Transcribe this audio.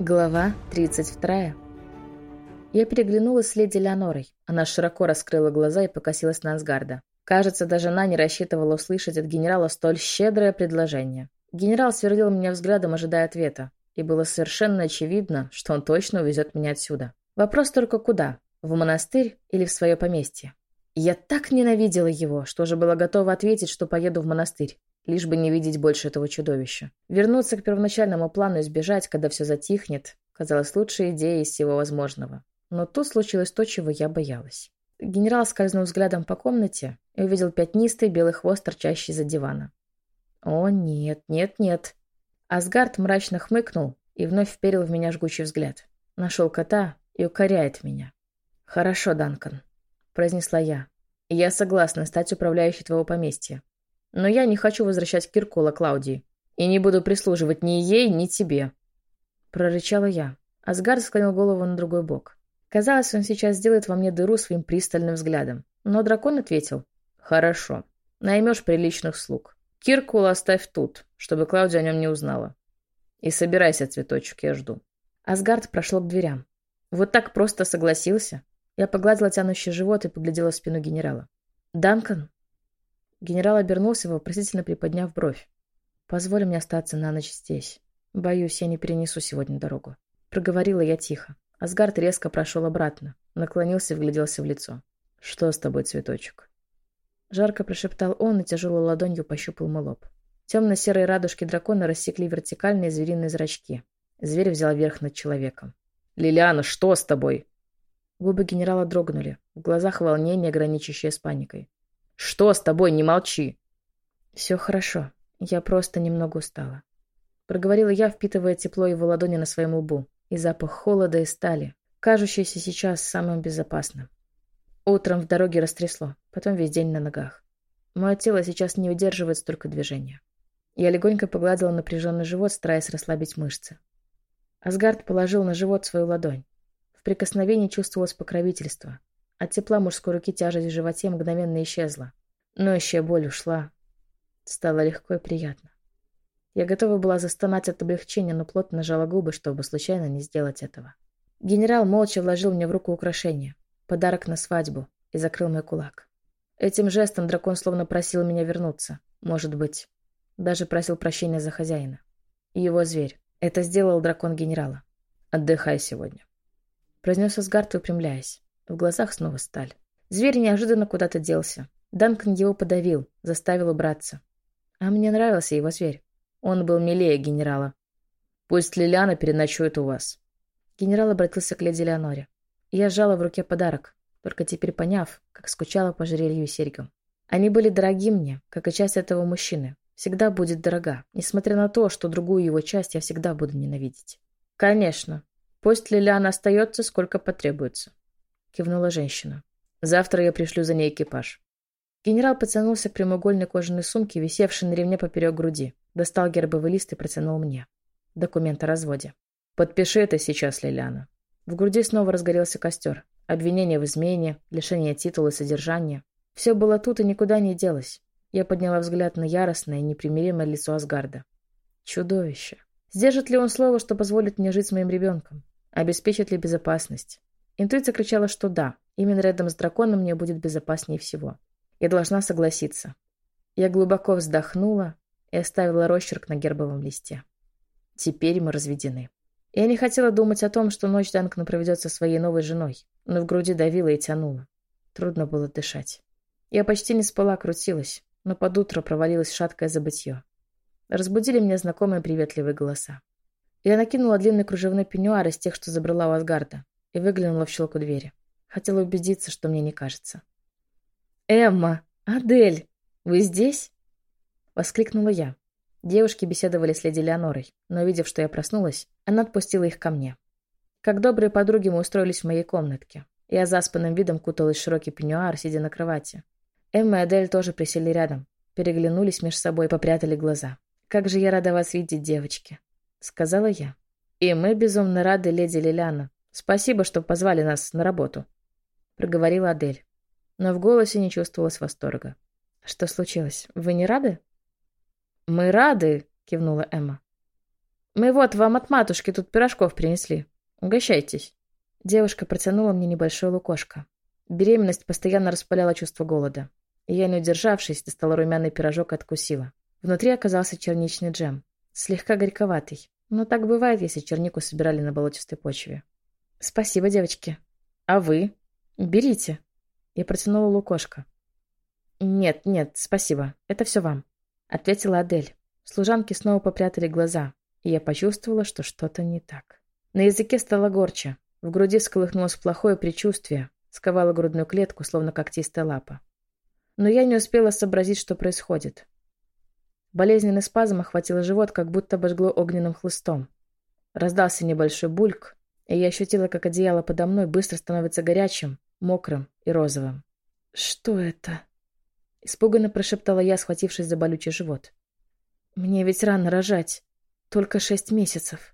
Глава 32. Я переглянулась с леди Леонорой. Она широко раскрыла глаза и покосилась на Асгарда. Кажется, даже она не рассчитывала услышать от генерала столь щедрое предложение. Генерал сверлил меня взглядом, ожидая ответа. И было совершенно очевидно, что он точно увезет меня отсюда. Вопрос только куда? В монастырь или в свое поместье? Я так ненавидела его, что уже была готова ответить, что поеду в монастырь лишь бы не видеть больше этого чудовища. Вернуться к первоначальному плану и сбежать, когда все затихнет, казалось лучшей идеей из всего возможного. Но тут случилось то, чего я боялась. Генерал скользнул взглядом по комнате и увидел пятнистый белый хвост, торчащий за дивана. «О, нет, нет, нет!» Асгард мрачно хмыкнул и вновь вперил в меня жгучий взгляд. Нашел кота и укоряет меня. «Хорошо, Данкан», — произнесла я. «Я согласна стать управляющей твоего поместья. Но я не хочу возвращать Киркула Клаудии. И не буду прислуживать ни ей, ни тебе. Прорычала я. Асгард склонил голову на другой бок. Казалось, он сейчас сделает во мне дыру своим пристальным взглядом. Но дракон ответил. Хорошо. Наймешь приличных слуг. Киркула оставь тут, чтобы Клаудия о нем не узнала. И собирайся, цветочек, я жду. Асгард прошел к дверям. Вот так просто согласился. Я погладила тянущий живот и поглядела в спину генерала. «Данкан?» Генерал обернулся, вопросительно приподняв бровь. «Позволь мне остаться на ночь здесь. Боюсь, я не перенесу сегодня дорогу». Проговорила я тихо. Асгард резко прошел обратно, наклонился и вгляделся в лицо. «Что с тобой, цветочек?» Жарко прошептал он и тяжелой ладонью пощупал мой лоб. Темно-серые радужки дракона рассекли вертикальные звериные зрачки. Зверь взял верх над человеком. «Лилиана, что с тобой?» Губы генерала дрогнули, в глазах волнение, граничащее с паникой. Что с тобой? Не молчи. Все хорошо. Я просто немного устала. Проговорила я, впитывая тепло его ладони на своем лбу и запах холода и стали, кажущийся сейчас самым безопасным. Утром в дороге растрясло, потом весь день на ногах. Мое тело сейчас не удерживает столько движения. Я легонько погладила напряженный живот, стараясь расслабить мышцы. Асгард положил на живот свою ладонь. В прикосновении чувствовалось покровительство, от тепла мужской руки тяжесть в животе мгновенно исчезла. Ноющая боль ушла. Стало легко и приятно. Я готова была застонать от облегчения, но плотно нажала губы, чтобы случайно не сделать этого. Генерал молча вложил мне в руку украшение, подарок на свадьбу, и закрыл мой кулак. Этим жестом дракон словно просил меня вернуться. Может быть, даже просил прощения за хозяина. Его зверь. Это сделал дракон генерала. «Отдыхай сегодня», — произнес Асгард, выпрямляясь. В глазах снова сталь. Зверь неожиданно куда-то делся. Данкан его подавил, заставил убраться. А мне нравился его зверь. Он был милее генерала. «Пусть Лилиана переночует у вас». Генерал обратился к леди Леоноре. Я сжала в руке подарок, только теперь поняв, как скучала по жерелью и серьгам. Они были дороги мне, как и часть этого мужчины. Всегда будет дорога, несмотря на то, что другую его часть я всегда буду ненавидеть. Конечно. Пусть Лилиана остается, сколько потребуется кивнула женщина. Завтра я пришлю за ней экипаж. Генерал потянулся к прямоугольной кожаной сумке, висевшей на ремне поперек груди. Достал гербовый лист и протянул мне. Документ о разводе. «Подпиши это сейчас, Лилиана». В груди снова разгорелся костер. Обвинение в измене, лишение титула и содержания. Все было тут и никуда не делось. Я подняла взгляд на яростное и непримиримое лицо Асгарда. Чудовище. Сдержит ли он слово, что позволит мне жить с моим ребенком? Обеспечит ли безопасность? Интуиция кричала, что да, именно рядом с драконом мне будет безопаснее всего. Я должна согласиться. Я глубоко вздохнула и оставила росчерк на гербовом листе. Теперь мы разведены. Я не хотела думать о том, что ночь Данкна проведет со своей новой женой, но в груди давила и тянула. Трудно было дышать. Я почти не спала, крутилась, но под утро провалилось шаткое забытье. Разбудили меня знакомые приветливые голоса. Я накинула длинный кружевной пеньюар из тех, что забрала у Асгарда и выглянула в щелку двери. Хотела убедиться, что мне не кажется. «Эмма! Адель! Вы здесь?» Воскликнула я. Девушки беседовали с леди Леонорой, но, увидев, что я проснулась, она отпустила их ко мне. Как добрые подруги мы устроились в моей комнатке. Я заспанным видом куталась в широкий пеньюар, сидя на кровати. Эмма и Адель тоже присели рядом, переглянулись между собой и попрятали глаза. «Как же я рада вас видеть, девочки!» — сказала я. «И мы безумно рады, леди Лилиана, «Спасибо, что позвали нас на работу», — проговорила Адель. Но в голосе не чувствовалось восторга. «Что случилось? Вы не рады?» «Мы рады», — кивнула Эмма. Мы вот вам от матушки тут пирожков принесли. Угощайтесь». Девушка протянула мне небольшое лукошко. Беременность постоянно распаляла чувство голода. И я, не удержавшись, достала румяный пирожок и откусила. Внутри оказался черничный джем. Слегка горьковатый. Но так бывает, если чернику собирали на болотистой почве. «Спасибо, девочки. А вы? Берите». Я протянула лукошко. «Нет, нет, спасибо. Это все вам», — ответила Адель. Служанки снова попрятали глаза, и я почувствовала, что что-то не так. На языке стало горче. В груди сколыхнулось плохое предчувствие, сковало грудную клетку, словно когтистая лапа. Но я не успела сообразить, что происходит. Болезненный спазм охватил живот, как будто обожгло огненным хлыстом. Раздался небольшой бульк, и я ощутила, как одеяло подо мной быстро становится горячим, мокрым и розовым. «Что это?» Испуганно прошептала я, схватившись за болючий живот. «Мне ведь рано рожать. Только шесть месяцев».